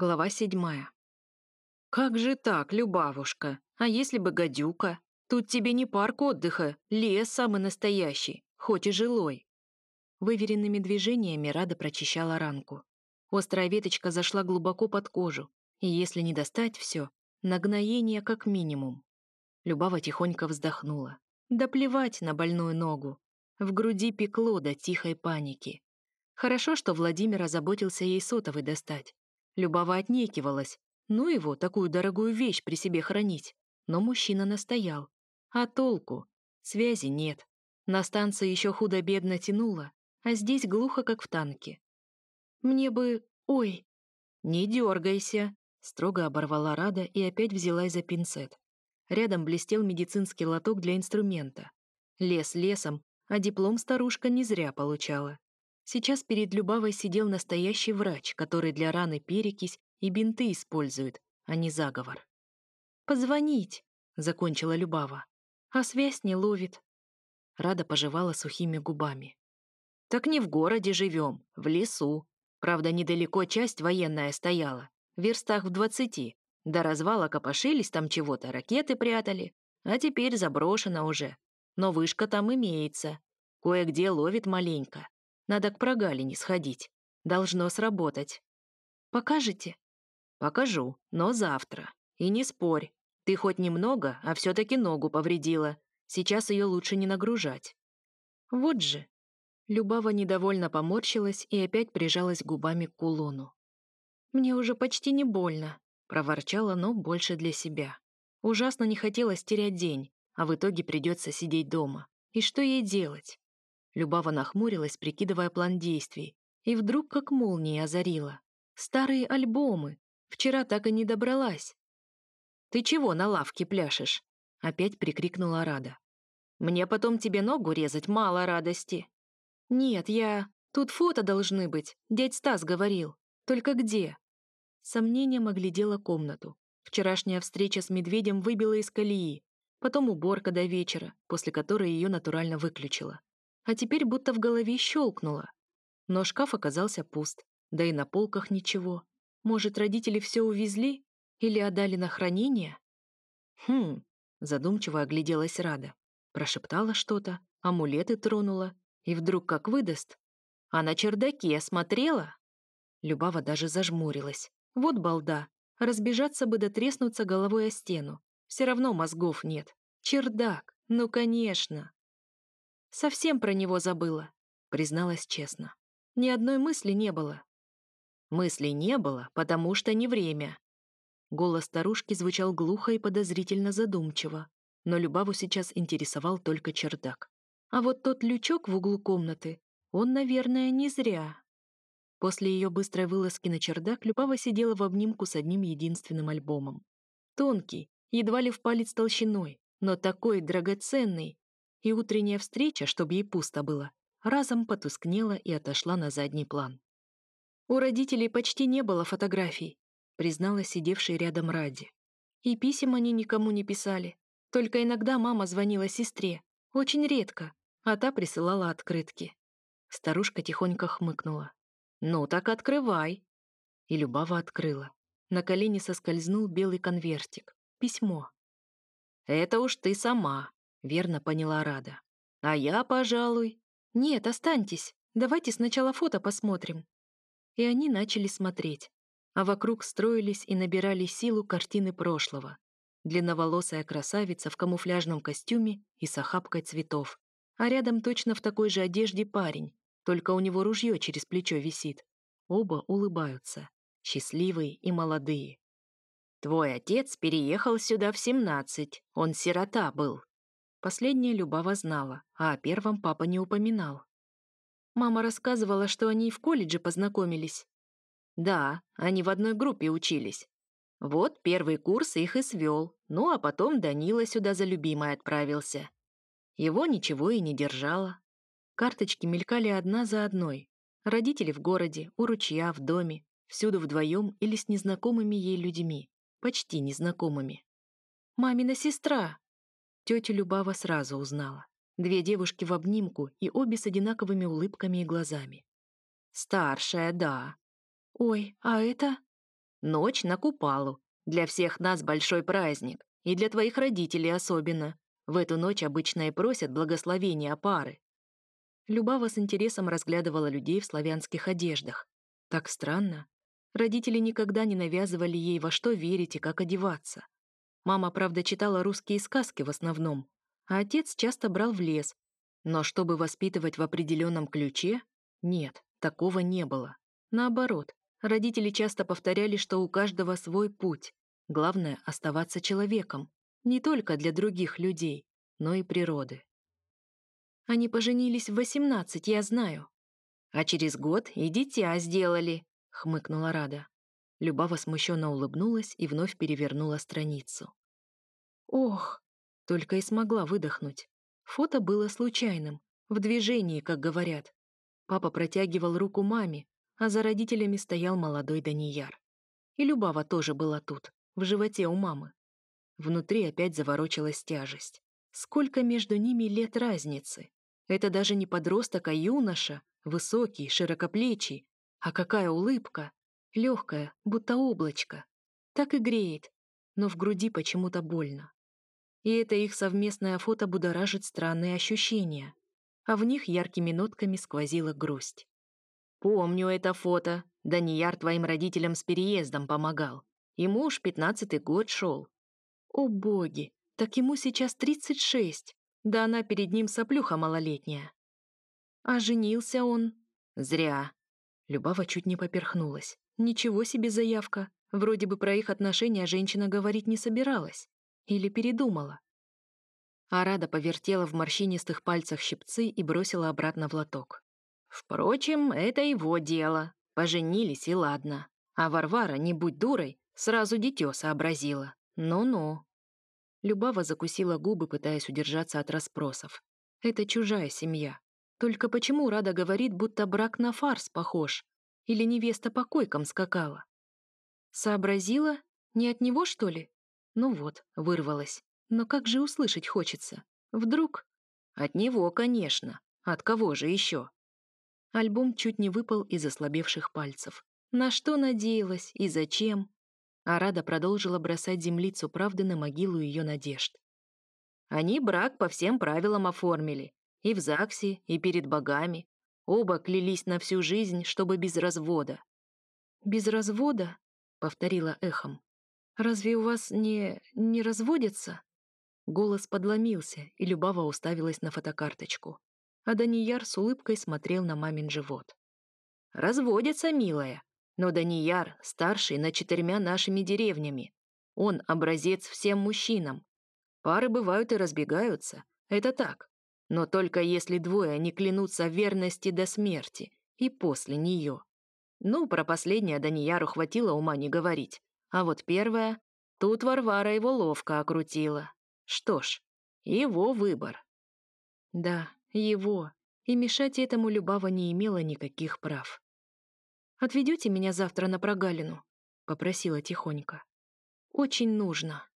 Глава седьмая. «Как же так, Любавушка? А если бы гадюка? Тут тебе не парк отдыха, лес самый настоящий, хоть и жилой». Выверенными движениями Рада прочищала ранку. Острая веточка зашла глубоко под кожу, и если не достать все, нагноение как минимум. Любава тихонько вздохнула. Да плевать на больную ногу. В груди пекло до тихой паники. Хорошо, что Владимир озаботился ей сотовый достать. Любава отнекивалась. Ну его, такую дорогую вещь при себе хранить. Но мужчина настоял. А толку? Связи нет. На станции еще худо-бедно тянуло, а здесь глухо, как в танке. Мне бы... Ой! Не дергайся! Строго оборвала Рада и опять взялась за пинцет. Рядом блестел медицинский лоток для инструмента. Лес лесом, а диплом старушка не зря получала. Сейчас перед Любавой сидел настоящий врач, который для раны перекись и бинты использует, а не заговор. «Позвонить!» — закончила Любава. «А связь не ловит». Рада пожевала сухими губами. «Так не в городе живем, в лесу. Правда, недалеко часть военная стояла, в верстах в двадцати. До развала копошились там чего-то, ракеты прятали. А теперь заброшено уже. Но вышка там имеется. Кое-где ловит маленько. Надо к прогалине сходить. Должно сработать. Покажете? Покажу, но завтра. И не спорь. Ты хоть немного, а все-таки ногу повредила. Сейчас ее лучше не нагружать. Вот же. Любава недовольно поморщилась и опять прижалась губами к кулону. «Мне уже почти не больно», — проворчала, но больше для себя. Ужасно не хотелось терять день, а в итоге придется сидеть дома. И что ей делать? Любава нахмурилась, прикидывая план действий, и вдруг как молния озарила. Старые альбомы. Вчера так и не добралась. «Ты чего на лавке пляшешь?» Опять прикрикнула Рада. «Мне потом тебе ногу резать мало радости». «Нет, я... Тут фото должны быть, дядь Стас говорил. Только где?» Сомнением оглядела комнату. Вчерашняя встреча с медведем выбила из колеи, потом уборка до вечера, после которой ее натурально выключила а теперь будто в голове щелкнуло. Но шкаф оказался пуст, да и на полках ничего. Может, родители все увезли или отдали на хранение? Хм, задумчиво огляделась Рада. Прошептала что-то, амулеты тронула, и вдруг как выдаст. А на чердаке осмотрела? Любава даже зажмурилась. Вот балда. Разбежаться бы да треснуться головой о стену. Все равно мозгов нет. Чердак, ну конечно. Совсем про него забыла, призналась честно. Ни одной мысли не было. Мысли не было, потому что не время. Голос старушки звучал глухо и подозрительно задумчиво, но Любаву сейчас интересовал только чердак. А вот тот лючок в углу комнаты, он, наверное, не зря. После ее быстрой вылазки на чердак Любава сидела в обнимку с одним единственным альбомом. Тонкий, едва ли в палец толщиной, но такой драгоценный, и утренняя встреча, чтобы ей пусто было, разом потускнела и отошла на задний план. У родителей почти не было фотографий, признала сидевшая рядом Ради. И писем они никому не писали. Только иногда мама звонила сестре, очень редко, а та присылала открытки. Старушка тихонько хмыкнула. «Ну так открывай!» И Любава открыла. На колени соскользнул белый конвертик. Письмо. «Это уж ты сама», Верно поняла Рада. А я, пожалуй... Нет, останьтесь. Давайте сначала фото посмотрим. И они начали смотреть. А вокруг строились и набирали силу картины прошлого. Длинноволосая красавица в камуфляжном костюме и с охапкой цветов. А рядом точно в такой же одежде парень, только у него ружье через плечо висит. Оба улыбаются, счастливые и молодые. «Твой отец переехал сюда в семнадцать, он сирота был», Последнее Любава знала, а о первом папа не упоминал. Мама рассказывала, что они и в колледже познакомились. Да, они в одной группе учились. Вот первый курс их и свел, ну а потом Данила сюда за любимой отправился. Его ничего и не держало. Карточки мелькали одна за одной. Родители в городе, у ручья, в доме, всюду вдвоем или с незнакомыми ей людьми, почти незнакомыми. «Мамина сестра!» Тетю Любава сразу узнала. Две девушки в обнимку и обе с одинаковыми улыбками и глазами. «Старшая, да». «Ой, а это?» Ночь на Купалу. Для всех нас большой праздник. И для твоих родителей особенно. В эту ночь обычно и просят благословения пары. Любава с интересом разглядывала людей в славянских одеждах. Так странно. Родители никогда не навязывали ей, во что верить и как одеваться. Мама, правда, читала русские сказки в основном, а отец часто брал в лес. Но чтобы воспитывать в определенном ключе, нет, такого не было. Наоборот, родители часто повторяли, что у каждого свой путь. Главное — оставаться человеком, не только для других людей, но и природы. Они поженились в восемнадцать, я знаю. А через год и дитя сделали, хмыкнула Рада. Любава смущенно улыбнулась и вновь перевернула страницу. Ох, только и смогла выдохнуть. Фото было случайным, в движении, как говорят. Папа протягивал руку маме, а за родителями стоял молодой Данияр. И Любава тоже была тут, в животе у мамы. Внутри опять заворочилась тяжесть. Сколько между ними лет разницы? Это даже не подросток, а юноша, высокий, широкоплечий. А какая улыбка! Легкая, будто облачко. Так и греет, но в груди почему-то больно. И это их совместное фото будоражит странные ощущения, а в них яркими нотками сквозила грусть. «Помню это фото. Данияр твоим родителям с переездом помогал. И муж пятнадцатый год шел». «О боги, так ему сейчас тридцать шесть. Да она перед ним соплюха малолетняя. А женился он? Зря. Любава чуть не поперхнулась. Ничего себе заявка. Вроде бы про их отношения женщина говорить не собиралась. Или передумала. Арада повертела в морщинистых пальцах щипцы и бросила обратно в лоток. Впрочем, это его дело. Поженились и ладно. А Варвара, не будь дурой, сразу дитё сообразила. Ну-ну. Любава закусила губы, пытаясь удержаться от расспросов. Это чужая семья. Только почему Рада говорит, будто брак на фарс похож? Или невеста по койкам скакала? Сообразила? Не от него, что ли? Ну вот, вырвалась. Но как же услышать хочется? Вдруг? От него, конечно. От кого же еще? Альбом чуть не выпал из ослабевших пальцев. На что надеялась и зачем? а Рада продолжила бросать землицу правды на могилу ее надежд. Они брак по всем правилам оформили. И в ЗАГСе, и перед богами. Оба клялись на всю жизнь, чтобы без развода. «Без развода?» — повторила эхом. «Разве у вас не... не разводятся?» Голос подломился, и Любава уставилась на фотокарточку. А Данияр с улыбкой смотрел на мамин живот. «Разводятся, милая. Но Данияр старший над четырьмя нашими деревнями. Он образец всем мужчинам. Пары бывают и разбегаются. Это так. Но только если двое не клянутся верности до смерти и после нее. Ну, про последнее Данияру хватило ума не говорить. А вот первое... Тут Варвара его ловко окрутила. Что ж, его выбор. Да, его. И мешать этому Любава не имела никаких прав. «Отведете меня завтра на прогалину?» — попросила тихонько. «Очень нужно».